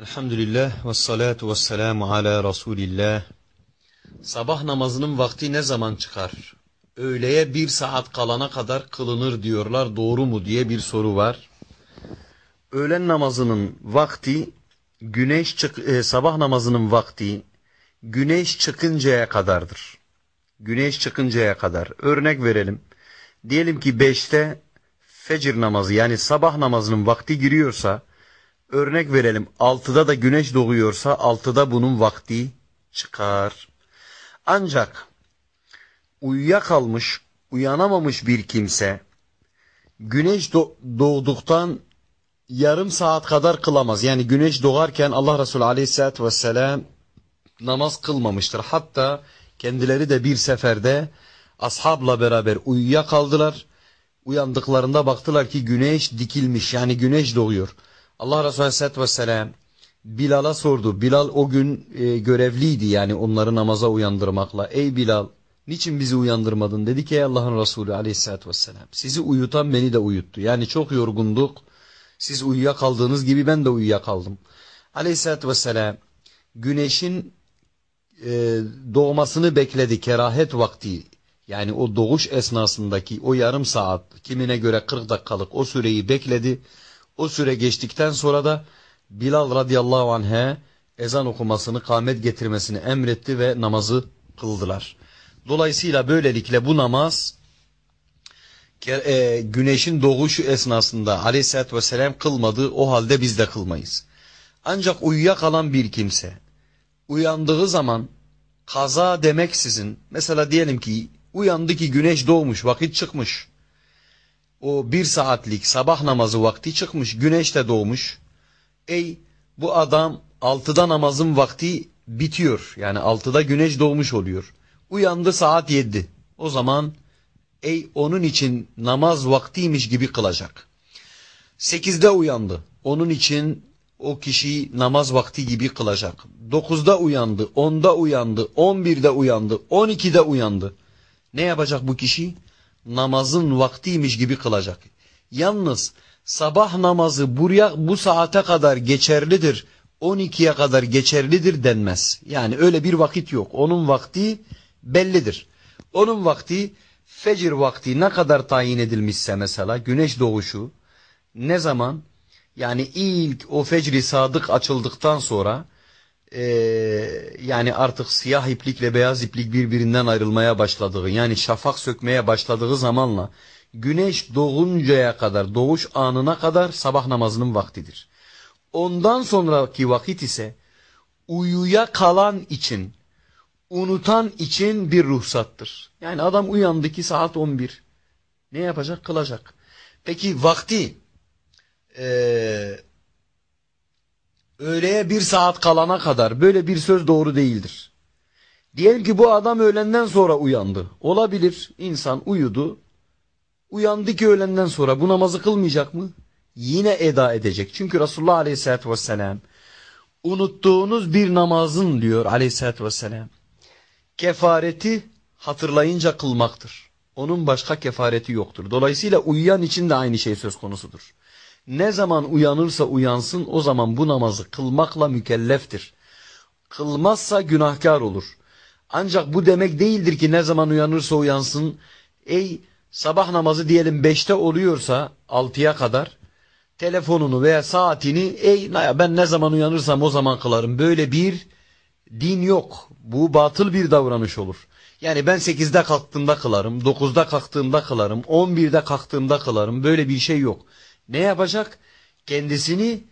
Elhamdülillah ve salatu ve selamu ala Resulillah. Sabah namazının vakti ne zaman çıkar? Öğleye bir saat kalana kadar kılınır diyorlar doğru mu diye bir soru var. Öğlen namazının vakti güneş çık e, sabah namazının vakti güneş çıkıncaya kadardır. Güneş çıkıncaya kadar. Örnek verelim. Diyelim ki 5'te fecir namazı yani sabah namazının vakti giriyorsa Örnek verelim 6'da da güneş doğuyorsa 6'da bunun vakti çıkar. Ancak uyuyakalmış, uyanamamış bir kimse güneş doğduktan yarım saat kadar kılamaz. Yani güneş doğarken Allah Resulü aleyhissalatü vesselam namaz kılmamıştır. Hatta kendileri de bir seferde ashabla beraber uyuyakaldılar. Uyandıklarında baktılar ki güneş dikilmiş yani güneş doğuyor. Allah Resulü Aleyhisselatü Vesselam Bilal'a sordu. Bilal o gün e, görevliydi yani onları namaza uyandırmakla. Ey Bilal niçin bizi uyandırmadın? Dedi ki ey Allah'ın Resulü Aleyhisselatü Vesselam sizi uyutan beni de uyuttu. Yani çok yorgunduk. Siz uyuyakaldığınız gibi ben de uyuyakaldım. Aleyhisselatü Vesselam güneşin e, doğmasını bekledi kerahet vakti. Yani o doğuş esnasındaki o yarım saat kimine göre 40 dakikalık o süreyi bekledi. O süre geçtikten sonra da Bilal radıyallahu anh'e ezan okumasını, kâmet getirmesini emretti ve namazı kıldılar. Dolayısıyla böylelikle bu namaz e, güneşin doğuşu esnasında aleyhissalatü vesselam kılmadı, o halde biz de kılmayız. Ancak uyuyakalan bir kimse uyandığı zaman kaza demeksizin mesela diyelim ki uyandı ki güneş doğmuş, vakit çıkmış o bir saatlik sabah namazı vakti çıkmış, güneş de doğmuş. Ey bu adam altıda namazın vakti bitiyor. Yani altıda güneş doğmuş oluyor. Uyandı saat yedi. O zaman ey onun için namaz vaktiymiş gibi kılacak. Sekizde uyandı. Onun için o kişi namaz vakti gibi kılacak. Dokuzda uyandı, onda uyandı, on birde uyandı, on ikide uyandı. Ne yapacak bu kişi? Namazın vaktiymiş gibi kılacak. Yalnız sabah namazı buraya bu saate kadar geçerlidir, 12'ye kadar geçerlidir denmez. Yani öyle bir vakit yok. Onun vakti bellidir. Onun vakti fecir vakti ne kadar tayin edilmişse mesela güneş doğuşu ne zaman yani ilk o fecri sadık açıldıktan sonra e, yani artık siyah iplikle beyaz iplik birbirinden ayrılmaya başladığı yani şafak sökmeye başladığı zamanla güneş doğuncaya kadar doğuş anına kadar sabah namazının vaktidir. Ondan sonraki vakit ise uyuya kalan için unutan için bir ruhsattır. Yani adam uyandı ki saat 11 ne yapacak kılacak. Peki vakti e, öğleye bir saat kalana kadar böyle bir söz doğru değildir. Diyelim ki bu adam öğlenden sonra uyandı. Olabilir insan uyudu. Uyandı ki öğlenden sonra bu namazı kılmayacak mı? Yine eda edecek. Çünkü Resulullah Aleyhisselatü Vesselam unuttuğunuz bir namazın diyor Aleyhisselatü Vesselam kefareti hatırlayınca kılmaktır. Onun başka kefareti yoktur. Dolayısıyla uyuyan için de aynı şey söz konusudur. Ne zaman uyanırsa uyansın o zaman bu namazı kılmakla mükelleftir. Kılmazsa günahkar olur. Ancak bu demek değildir ki ne zaman uyanırsa uyansın. Ey sabah namazı diyelim beşte oluyorsa altıya kadar telefonunu veya saatini ey ben ne zaman uyanırsam o zaman kılarım. Böyle bir din yok. Bu batıl bir davranış olur. Yani ben sekizde kalktığımda kılarım, dokuzda kalktığımda kılarım, on birde kalktığımda kılarım. Böyle bir şey yok ne yapacak? Kendisini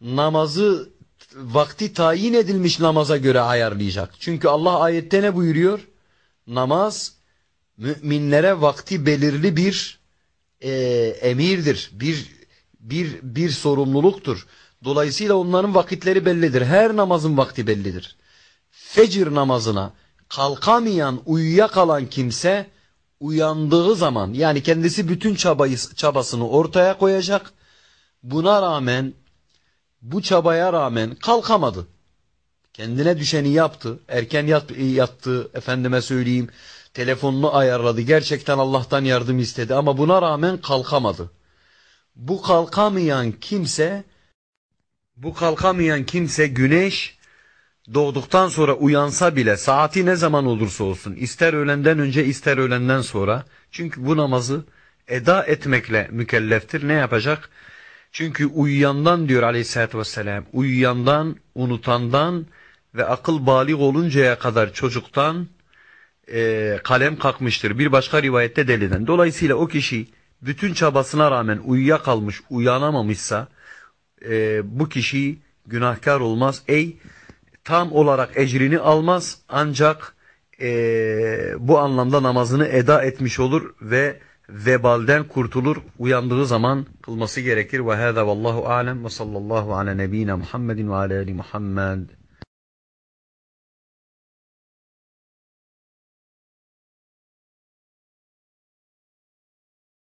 namazı vakti tayin edilmiş namaza göre ayarlayacak. Çünkü Allah ayette ne buyuruyor? Namaz müminlere vakti belirli bir e, emirdir. Bir bir bir sorumluluktur. Dolayısıyla onların vakitleri bellidir. Her namazın vakti bellidir. Fecir namazına kalkamayan, uyuyakalan kimse uyandığı zaman yani kendisi bütün çabayı, çabasını ortaya koyacak. Buna rağmen bu çabaya rağmen kalkamadı. Kendine düşeni yaptı. Erken yat, yattı efendime söyleyeyim. Telefonunu ayarladı. Gerçekten Allah'tan yardım istedi ama buna rağmen kalkamadı. Bu kalkamayan kimse Bu kalkamayan kimse güneş doğduktan sonra uyansa bile saati ne zaman olursa olsun ister öğlenden önce ister öğlenden sonra çünkü bu namazı eda etmekle mükelleftir. Ne yapacak? Çünkü uyuyandan diyor aleyhissalatü vesselam uyuyandan, unutandan ve akıl balik oluncaya kadar çocuktan e, kalem kalkmıştır. Bir başka rivayette deliden. Dolayısıyla o kişi bütün çabasına rağmen uyuyakalmış, uyanamamışsa e, bu kişi günahkar olmaz. Ey tam olarak ecrini almaz ancak e, bu anlamda namazını eda etmiş olur ve vebalden kurtulur. Uyandığı zaman kılması gerekir. Ve hâzâ vallahu alem ve sallallahu ala nebîne Muhammedin ve ala ali Muhammed.